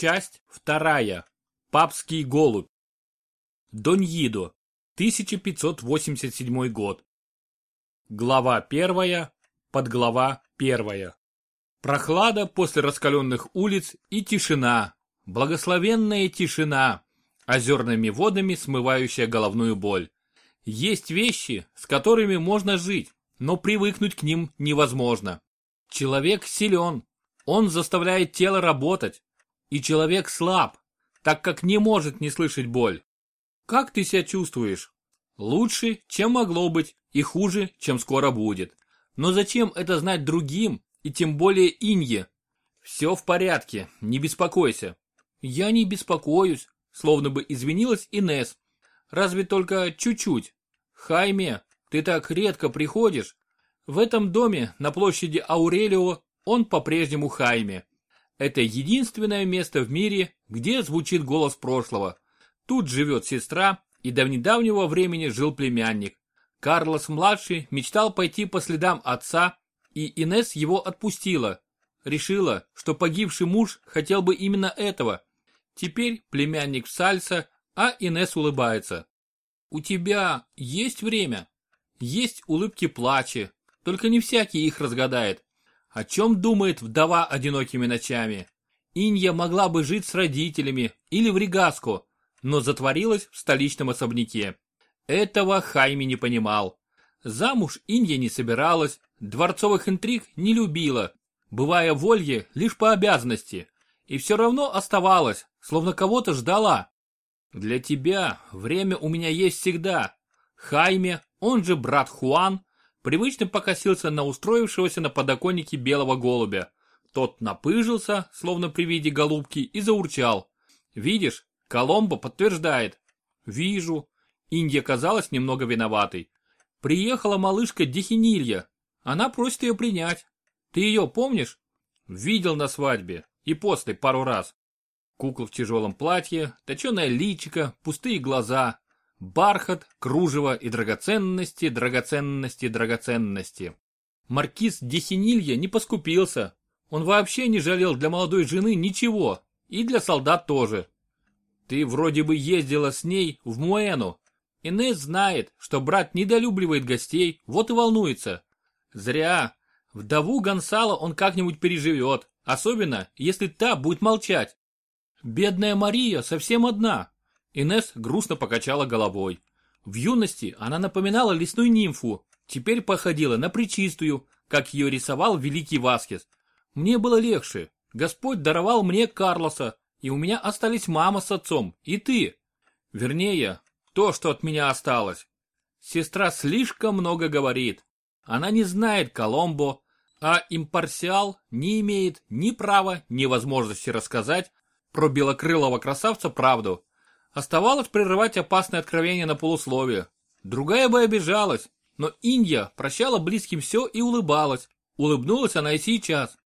Часть вторая. Папский голубь. Доньидо. 1587 год. Глава первая. Подглава первая. Прохлада после раскаленных улиц и тишина. Благословенная тишина, озерными водами смывающая головную боль. Есть вещи, с которыми можно жить, но привыкнуть к ним невозможно. Человек силен, он заставляет тело работать, и человек слаб, так как не может не слышать боль. Как ты себя чувствуешь? Лучше, чем могло быть, и хуже, чем скоро будет. Но зачем это знать другим, и тем более Инье? Все в порядке, не беспокойся. Я не беспокоюсь, словно бы извинилась Инес. Разве только чуть-чуть. Хайме, ты так редко приходишь. В этом доме на площади Аурелио он по-прежнему Хайме. Это единственное место в мире, где звучит голос прошлого. Тут живет сестра, и до недавнего времени жил племянник. Карлос-младший мечтал пойти по следам отца, и Инес его отпустила. Решила, что погибший муж хотел бы именно этого. Теперь племянник в сальса, а Инес улыбается. «У тебя есть время?» Есть улыбки плача, только не всякий их разгадает. О чем думает вдова одинокими ночами? Инья могла бы жить с родителями или в Ригаско, но затворилась в столичном особняке. Этого Хайми не понимал. Замуж Инья не собиралась, дворцовых интриг не любила, бывая в Ольге лишь по обязанности, и все равно оставалась, словно кого-то ждала. Для тебя время у меня есть всегда. Хайме, он же брат Хуан, привычно покосился на устроившегося на подоконнике белого голубя. Тот напыжился, словно при виде голубки, и заурчал. «Видишь, Коломбо подтверждает». «Вижу». Индия казалась немного виноватой. «Приехала малышка Дихинилья. Она просит ее принять. Ты ее помнишь?» «Видел на свадьбе. И после пару раз». Кукла в тяжелом платье, точеное личико, пустые глаза, Бархат, кружево и драгоценности, драгоценности, драгоценности. Маркиз Десинилья не поскупился. Он вообще не жалел для молодой жены ничего. И для солдат тоже. Ты вроде бы ездила с ней в Муэну. Инесс знает, что брат недолюбливает гостей, вот и волнуется. Зря. Вдову Гонсала он как-нибудь переживет, особенно, если та будет молчать. Бедная Мария совсем одна, Инес грустно покачала головой. В юности она напоминала лесную нимфу, теперь походила на причистую, как ее рисовал великий Васкес. Мне было легче. Господь даровал мне Карлоса, и у меня остались мама с отцом, и ты. Вернее, то, что от меня осталось. Сестра слишком много говорит. Она не знает Коломбо, а импарсиал не имеет ни права, ни возможности рассказать про белокрылого красавца правду. Оставалось прерывать опасное откровение на полусловие. Другая бы обижалась, но Индия прощала близким все и улыбалась. Улыбнулась она и сейчас.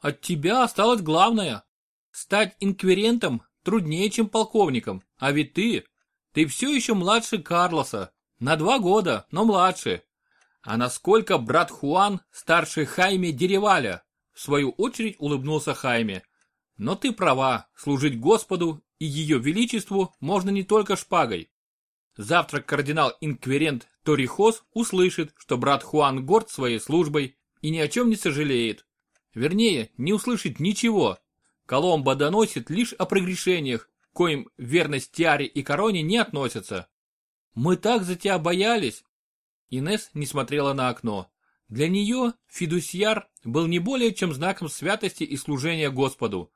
От тебя осталось главное. Стать инквирентом труднее, чем полковником. А ведь ты, ты все еще младше Карлоса. На два года, но младше. А насколько брат Хуан старше Хайме Дереваля? В свою очередь улыбнулся Хайме. Но ты права, служить Господу и ее величеству можно не только шпагой. Завтра кардинал-инквирент Торихос услышит, что брат Хуан горд своей службой и ни о чем не сожалеет. Вернее, не услышит ничего. Коломбо доносит лишь о прегрешениях, коим верность Тиаре и Короне не относятся. Мы так за тебя боялись. Инес не смотрела на окно. Для нее фидусьяр был не более чем знаком святости и служения Господу.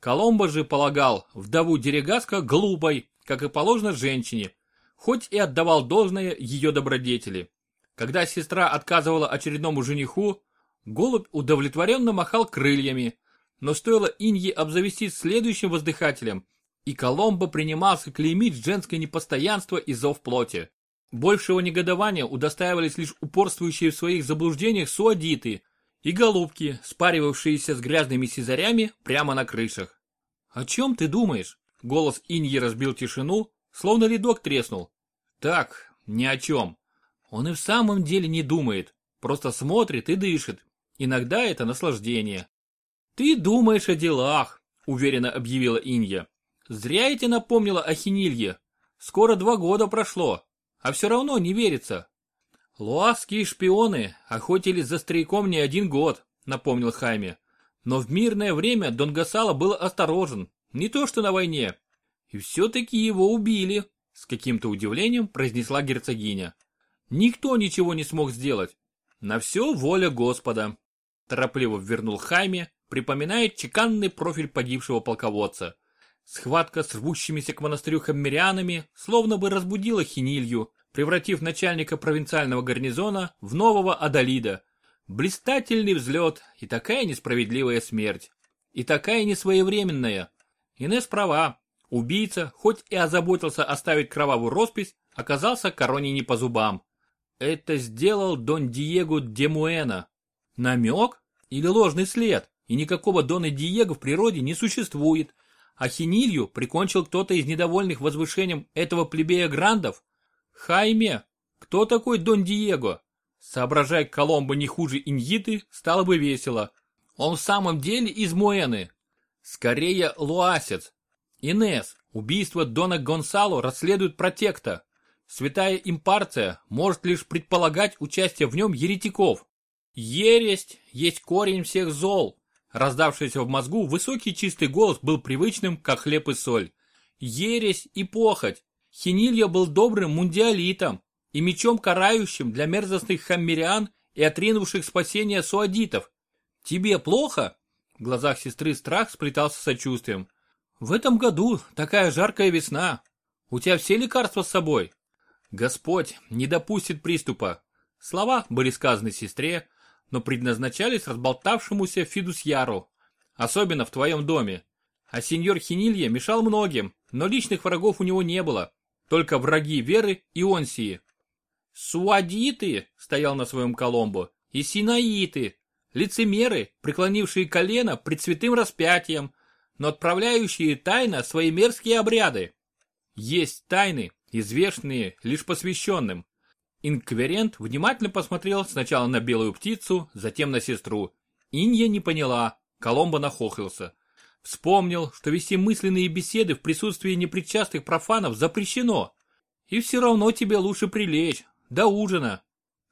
Коломбо же полагал вдову Дерегаска глупой, как и положено женщине, хоть и отдавал должное ее добродетели. Когда сестра отказывала очередному жениху, голубь удовлетворенно махал крыльями, но стоило Инье обзавестись следующим воздыхателем, и Коломбо принимался клеймить женское непостоянство и зов плоти. Большего негодования удостаивались лишь упорствующие в своих заблуждениях суадиты, и голубки, спаривавшиеся с грязными сизарями прямо на крышах. «О чем ты думаешь?» Голос Иньи разбил тишину, словно ледок треснул. «Так, ни о чем. Он и в самом деле не думает, просто смотрит и дышит. Иногда это наслаждение». «Ты думаешь о делах», уверенно объявила Инья. Зря я тебе напомнила о Хинилье. Скоро два года прошло, а все равно не верится. Луасские шпионы охотились за стрейком не один год, напомнил Хайме. Но в мирное время Дон Гасало был осторожен, не то что на войне. И все-таки его убили, с каким-то удивлением произнесла герцогиня. Никто ничего не смог сделать. На все воля Господа. Торопливо вернул Хайме, припоминая чеканный профиль погибшего полководца. Схватка с рвущимися к монастырю хаммерианами словно бы разбудила Хинилью, превратив начальника провинциального гарнизона в нового Адалида. Блистательный взлет и такая несправедливая смерть. И такая несвоевременная. Инесс права. Убийца, хоть и озаботился оставить кровавую роспись, оказался короне не по зубам. Это сделал Дон Диего де Муэна. Намек или ложный след? И никакого Дона Диего в природе не существует. А Хинилью прикончил кто-то из недовольных возвышением этого плебея Грандов? Хайме, кто такой Дон Диего? Соображая Коломбо не хуже Иньиты, стало бы весело. Он в самом деле из Муэны. Скорее луасец. Инес, убийство Дона Гонсало расследует протекта. Святая импарция может лишь предполагать участие в нем еретиков. Ересть есть корень всех зол. Раздавшийся в мозгу высокий чистый голос был привычным, как хлеб и соль. Ересь и похоть. Хинилья был добрым мундиалитом и мечом карающим для мерзостных хаммериан и отринувших спасение суадитов. Тебе плохо? В глазах сестры страх сплетался сочувствием. В этом году такая жаркая весна. У тебя все лекарства с собой? Господь не допустит приступа. Слова были сказаны сестре, но предназначались разболтавшемуся Фидусьяру, особенно в твоем доме. А сеньор Хинилья мешал многим, но личных врагов у него не было, только враги Веры и Онсии. Суадиты, стоял на своем Коломбо, и синаиты, лицемеры, преклонившие колено пред святым распятием, но отправляющие тайно свои мерзкие обряды. Есть тайны, известные лишь посвященным, Инкверент внимательно посмотрел сначала на белую птицу, затем на сестру. Инья не поняла, Коломбо нахохлился. Вспомнил, что вести мысленные беседы в присутствии непричастных профанов запрещено. И все равно тебе лучше прилечь, до ужина.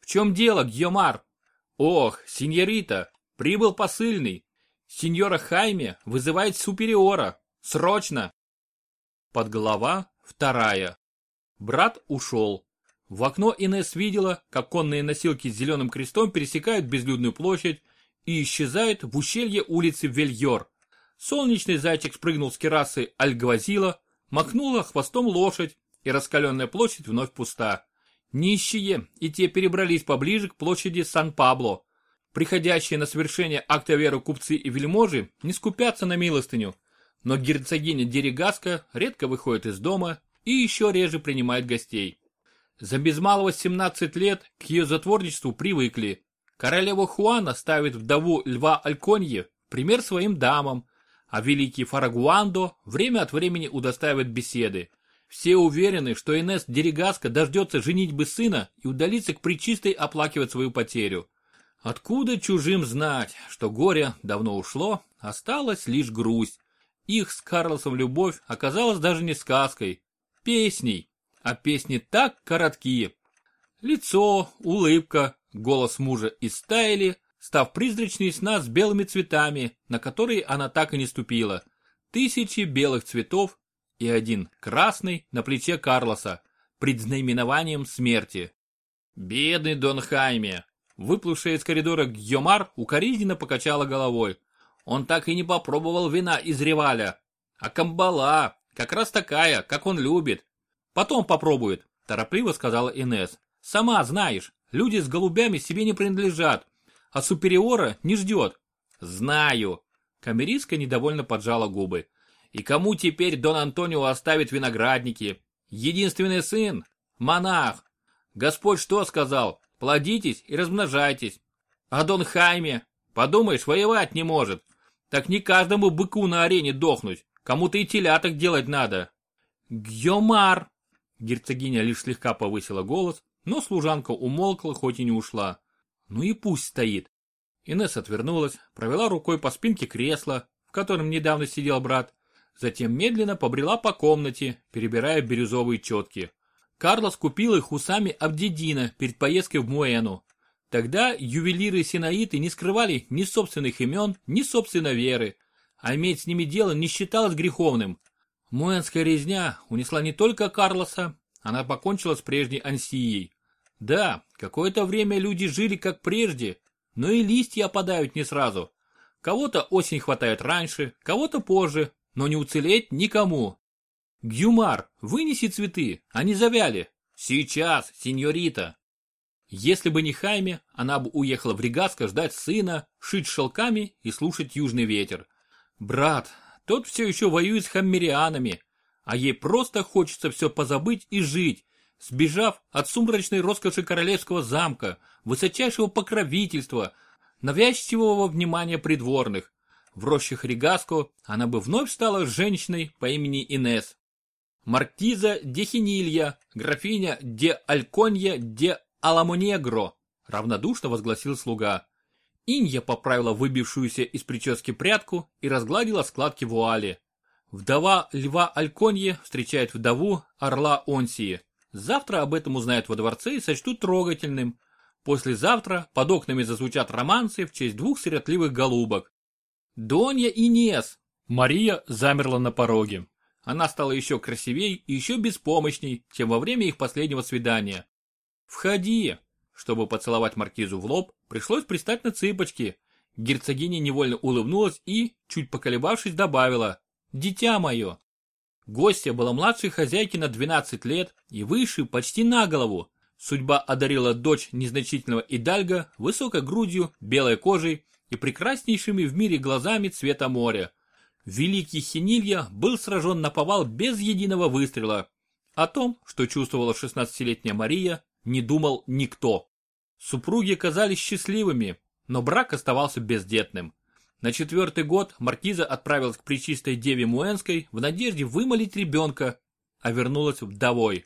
В чем дело, Гьомар? Ох, сеньорита, прибыл посыльный. Сеньора Хайме вызывает супериора. Срочно! Подголова вторая. Брат ушел. В окно Инесс видела, как конные носилки с зеленым крестом пересекают безлюдную площадь и исчезают в ущелье улицы Вельйор. Солнечный зайчик спрыгнул с керасы Альгвазила, махнула хвостом лошадь, и раскаленная площадь вновь пуста. Нищие и те перебрались поближе к площади Сан-Пабло. Приходящие на совершение акта веры купцы и вельможи не скупятся на милостыню, но герцогиня Дерегаска редко выходит из дома и еще реже принимает гостей. За без малого 17 лет к ее затворничеству привыкли. Королева Хуана ставит вдову Льва Альконье пример своим дамам, а великий Фарагуандо время от времени удостаивает беседы. Все уверены, что Инес Дерегаска дождется женитьбы сына и удалится к причистой оплакивать свою потерю. Откуда чужим знать, что горе давно ушло, осталась лишь грусть. Их с Карлосом любовь оказалась даже не сказкой, песней а песни так короткие. Лицо, улыбка, голос мужа истаяли, став призрачной сна с белыми цветами, на которые она так и не ступила. Тысячи белых цветов и один красный на плече Карлоса, предзнаменованием смерти. Бедный Дон Хайме! Выплывшая из коридора Гьомар укоризненно покачала головой. Он так и не попробовал вина из реваля. А камбала, как раз такая, как он любит, Потом попробует, торопливо сказала Инес. Сама знаешь, люди с голубями себе не принадлежат, а супериора не ждет. Знаю. Камериска недовольно поджала губы. И кому теперь Дон Антонио оставит виноградники? Единственный сын? Монах. Господь что сказал? Плодитесь и размножайтесь. А Дон Хайме? Подумаешь, воевать не может. Так не каждому быку на арене дохнуть. Кому-то и теляток делать надо. Гьомар! Герцогиня лишь слегка повысила голос, но служанка умолкла, хоть и не ушла. Ну и пусть стоит. Инесса отвернулась, провела рукой по спинке кресла, в котором недавно сидел брат, затем медленно побрела по комнате, перебирая бирюзовые четки. Карлос купил их у сами Абдедина перед поездкой в Муэну. Тогда ювелиры-синаиты не скрывали ни собственных имен, ни собственной веры, а иметь с ними дело не считалось греховным. Муэнская резня унесла не только Карлоса, она покончила с прежней Ансией. Да, какое-то время люди жили как прежде, но и листья опадают не сразу. Кого-то осень хватает раньше, кого-то позже, но не уцелеть никому. Гюмар, вынеси цветы, они завяли. Сейчас, сеньорита. Если бы не Хайме, она бы уехала в Ригаско ждать сына, шить шелками и слушать южный ветер. Брат, тот все еще воюет с хаммерианами, а ей просто хочется все позабыть и жить, сбежав от сумрачной роскоши королевского замка, высочайшего покровительства, навязчивого внимания придворных. В рощах Ригаско она бы вновь стала женщиной по имени Инес. Маркиза де Хинилья, графиня де Альконья де Аламонегро, равнодушно возгласил слуга. Инья поправила выбившуюся из прически прядку и разгладила складки вуали. Вдова льва Альконье встречает вдову орла Онсии. Завтра об этом узнают во дворце и сочтут трогательным. Послезавтра под окнами зазвучат романсы в честь двух сиротливых голубок. Донья Инес! Мария замерла на пороге. Она стала еще красивей и еще беспомощней, чем во время их последнего свидания. «Входи!» Чтобы поцеловать маркизу в лоб, пришлось пристать на цыпочки. Герцогиня невольно улыбнулась и, чуть поколебавшись, добавила «Дитя мое!» Гостья была младшей хозяйки на 12 лет и выше почти на голову. Судьба одарила дочь незначительного Идальга высокой грудью, белой кожей и прекраснейшими в мире глазами цвета моря. Великий Хинилья был сражен на повал без единого выстрела. О том, что чувствовала 16-летняя Мария, не думал никто. Супруги казались счастливыми, но брак оставался бездетным. На четвертый год маркиза отправилась к причистой деве Муэнской в надежде вымолить ребенка, а вернулась вдовой.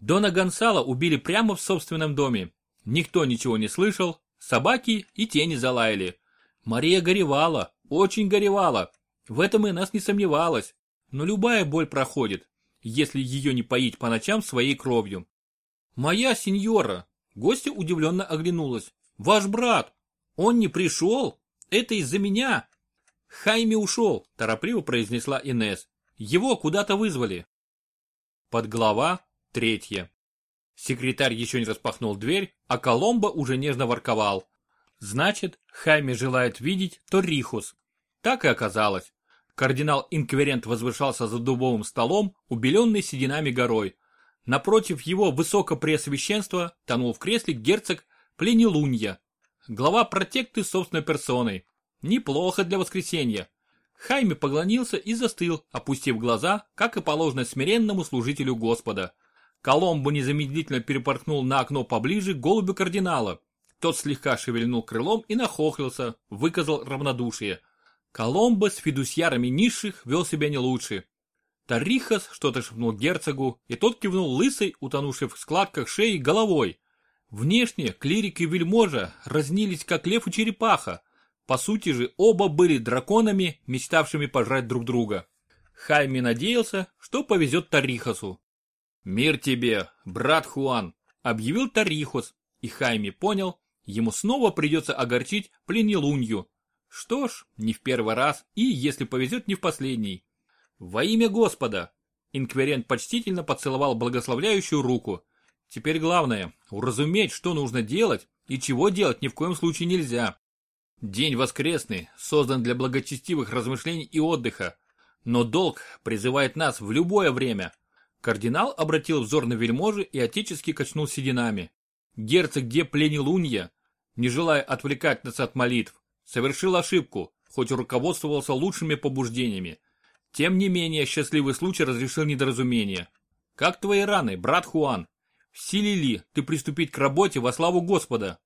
Дона Гонсала убили прямо в собственном доме. Никто ничего не слышал, собаки и тени залаяли. Мария горевала, очень горевала. В этом и нас не сомневалась. Но любая боль проходит, если ее не поить по ночам своей кровью. «Моя сеньора!» Гостья удивленно оглянулась. «Ваш брат! Он не пришел? Это из-за меня!» «Хайми ушел», торопливо произнесла Инес. «Его куда-то вызвали». Подглава третья. Секретарь еще не распахнул дверь, а Коломбо уже нежно ворковал. Значит, Хайме желает видеть Торрихус. Так и оказалось. Кардинал-инквирент возвышался за дубовым столом, убеленный сединами горой. Напротив его высокопреосвященства тонул в кресле герцог Пленилунья, глава протекты собственной персоной. Неплохо для воскресенья. Хайме поклонился и застыл, опустив глаза, как и положено смиренному служителю Господа. Коломбо незамедлительно перепорхнул на окно поближе голубю кардинала. Тот слегка шевельнул крылом и нахохлился, выказал равнодушие. Коломбо с фидусьярами низших вел себя не лучше. Тарихас что-то шепнул герцогу, и тот кивнул лысой, утонувшей в складках шеи, головой. Внешне клирик и вельможа разнились, как лев и черепаха. По сути же оба были драконами, мечтавшими пожрать друг друга. Хайми надеялся, что повезет Тарихасу. «Мир тебе, брат Хуан!» – объявил Тарихос, и Хайми понял, ему снова придется огорчить пленелунью. Что ж, не в первый раз и, если повезет, не в последний. «Во имя Господа!» Инквирент почтительно поцеловал благословляющую руку. Теперь главное – уразуметь, что нужно делать и чего делать ни в коем случае нельзя. День воскресный создан для благочестивых размышлений и отдыха, но долг призывает нас в любое время. Кардинал обратил взор на вельможи и отечески качнул сединами. Герцог где пленил не желая отвлекать нас от молитв, совершил ошибку, хоть руководствовался лучшими побуждениями. Тем не менее, счастливый случай разрешил недоразумение. Как твои раны, брат Хуан? В силе ли ты приступить к работе во славу Господа?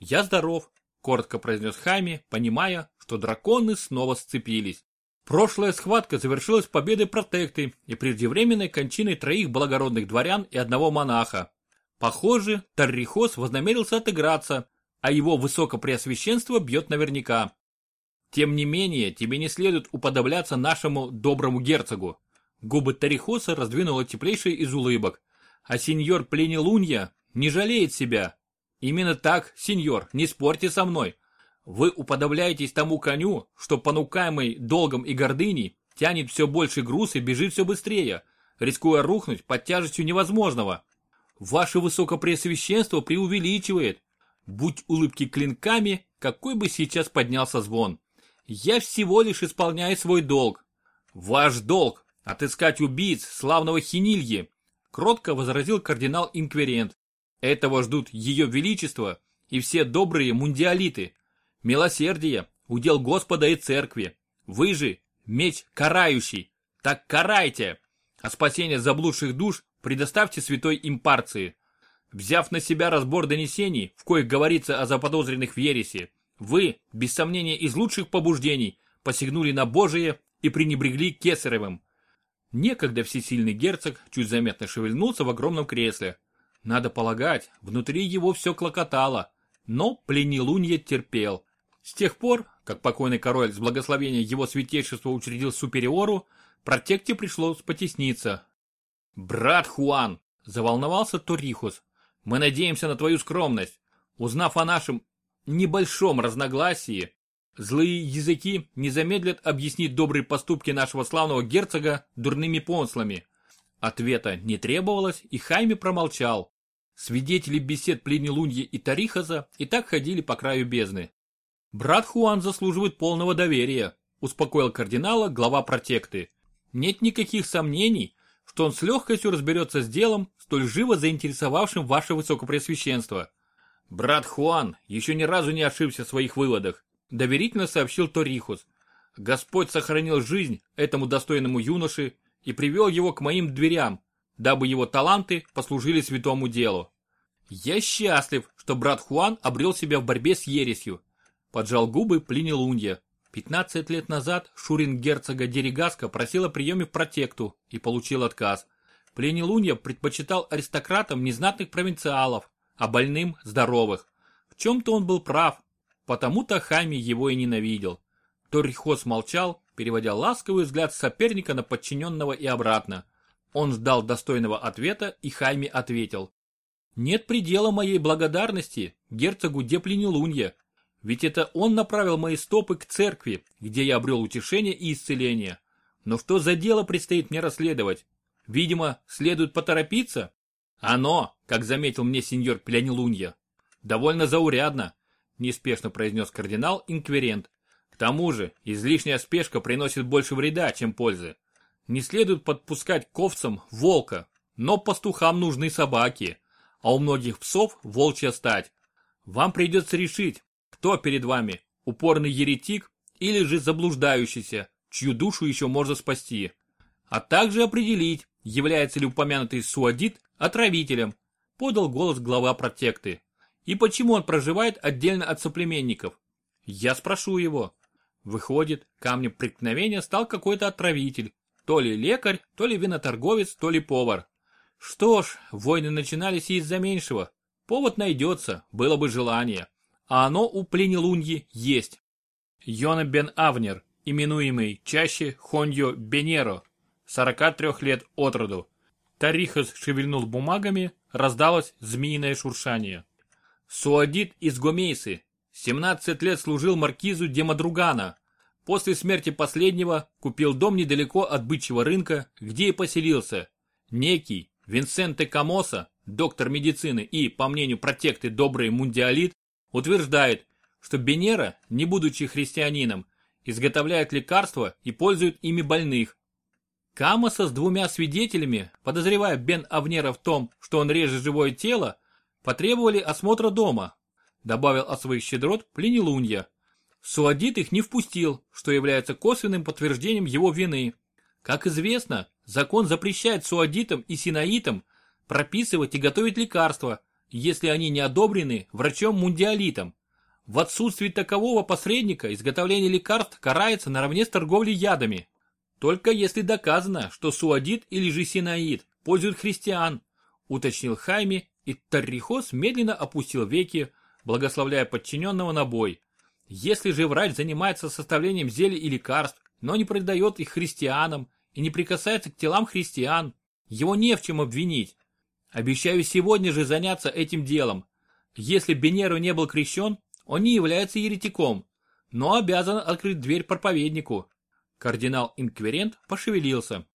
Я здоров, коротко произнес Хайми, понимая, что драконы снова сцепились. Прошлая схватка завершилась победой протекты и преждевременной кончиной троих благородных дворян и одного монаха. Похоже, Таррихос вознамерился отыграться, а его высокопреосвященство бьет наверняка. Тем не менее, тебе не следует уподобляться нашему доброму герцогу. Губы Тарихоса раздвинула теплейшая из улыбок. А сеньор Пленилунья не жалеет себя. Именно так, сеньор, не спорьте со мной. Вы уподобляетесь тому коню, что понукаемый долгом и гордыней тянет все больше груз и бежит все быстрее, рискуя рухнуть под тяжестью невозможного. Ваше высокопреосвященство преувеличивает. Будь улыбки клинками, какой бы сейчас поднялся звон. Я всего лишь исполняю свой долг. Ваш долг – отыскать убийц славного Хинильи, кротко возразил кардинал-инквирент. Этого ждут ее величество и все добрые мундиалиты. Милосердие – удел Господа и церкви. Вы же – меч карающий. Так карайте! А спасение заблудших душ предоставьте святой импарции. Взяв на себя разбор донесений, в коих говорится о заподозренных в ересе, вы, без сомнения из лучших побуждений, посягнули на Божие и пренебрегли Кесаревым. Некогда всесильный герцог чуть заметно шевельнулся в огромном кресле. Надо полагать, внутри его все клокотало, но пленилунье терпел. С тех пор, как покойный король с благословения его святейшества учредил супериору, протекте пришлось потесниться. «Брат Хуан!» – заволновался Торихус. «Мы надеемся на твою скромность. Узнав о нашем небольшом разногласии, злые языки не замедлят объяснить добрые поступки нашего славного герцога дурными помыслами». Ответа не требовалось, и Хайме промолчал. Свидетели бесед Пленилуньи и Тарихаза и так ходили по краю бездны. «Брат Хуан заслуживает полного доверия», – успокоил кардинала глава протекты. «Нет никаких сомнений, что он с легкостью разберется с делом, столь живо заинтересовавшим ваше высокопресвященство. Брат Хуан еще ни разу не ошибся в своих выводах, доверительно сообщил Торихус. Господь сохранил жизнь этому достойному юноше и привел его к моим дверям, дабы его таланты послужили святому делу. Я счастлив, что брат Хуан обрел себя в борьбе с ересью. Поджал губы Плинилунья. 15 лет назад Шурин герцога Деригаска просил о приеме в протекту и получил отказ. Пленилунья предпочитал аристократам незнатных провинциалов, а больным – здоровых. В чем-то он был прав, потому-то Хайми его и ненавидел. Торихос молчал, переводя ласковый взгляд соперника на подчиненного и обратно. Он ждал достойного ответа, и Хайми ответил. «Нет предела моей благодарности герцогу Депленилунье. Ведь это он направил мои стопы к церкви, где я обрел утешение и исцеление. Но что за дело предстоит мне расследовать? Видимо, следует поторопиться? Оно, как заметил мне сеньор Плянилунья, довольно заурядно, неспешно произнес кардинал-инквирент. К тому же, излишняя спешка приносит больше вреда, чем пользы. Не следует подпускать к овцам волка, но пастухам нужны собаки, а у многих псов волчья стать. Вам придется решить, кто перед вами, упорный еретик или же заблуждающийся, чью душу еще можно спасти? А также определить, является ли упомянутый суадит отравителем, подал голос глава протекты. И почему он проживает отдельно от соплеменников? Я спрошу его. Выходит, камнем преткновения стал какой-то отравитель. То ли лекарь, то ли виноторговец, то ли повар. Что ж, войны начинались из-за меньшего. Повод найдется, было бы желание а оно у пленилуньи есть. Йона Бен Авнер, именуемый чаще Хоньо Бенеро, 43 лет от роду. Тарихас шевельнул бумагами, раздалось змеиное шуршание. Суадит из Гомейсы, 17 лет служил маркизу Демадругана. После смерти последнего купил дом недалеко от бычьего рынка, где и поселился. Некий Винсенте Камоса, доктор медицины и, по мнению протекты, добрый мундиалит, утверждает, что Бенера, не будучи христианином, изготовляет лекарства и пользует ими больных. Камоса с двумя свидетелями, подозревая Бен Авнера в том, что он режет живое тело, потребовали осмотра дома, добавил от своих щедрот Пленилунья. Суадит их не впустил, что является косвенным подтверждением его вины. Как известно, закон запрещает суадитам и синаитам прописывать и готовить лекарства, если они не одобрены врачом-мундиалитом. В отсутствии такового посредника изготовление лекарств карается наравне с торговлей ядами. Только если доказано, что суадит или же синаид пользуют христиан, уточнил Хайми, и Таррихос медленно опустил веки, благословляя подчиненного на бой. Если же врач занимается составлением зелий и лекарств, но не продает их христианам и не прикасается к телам христиан, его не в чем обвинить. Обещаю сегодня же заняться этим делом. Если Бенеру не был крещен, он не является еретиком, но обязан открыть дверь проповеднику. Кардинал-инквирент пошевелился.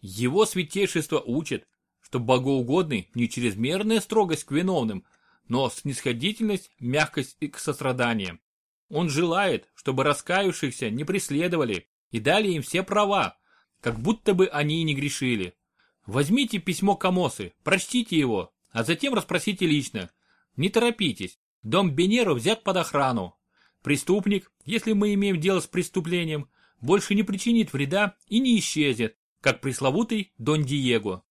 Его святейшество учит, что богоугодный не чрезмерная строгость к виновным, но снисходительность, мягкость и к состраданиям. Он желает, чтобы раскаявшихся не преследовали и дали им все права, как будто бы они и не грешили. Возьмите письмо Камосы, прочтите его, а затем расспросите лично. Не торопитесь, дом Бенеру взят под охрану. Преступник, если мы имеем дело с преступлением, больше не причинит вреда и не исчезнет, как пресловутый Дон Диего.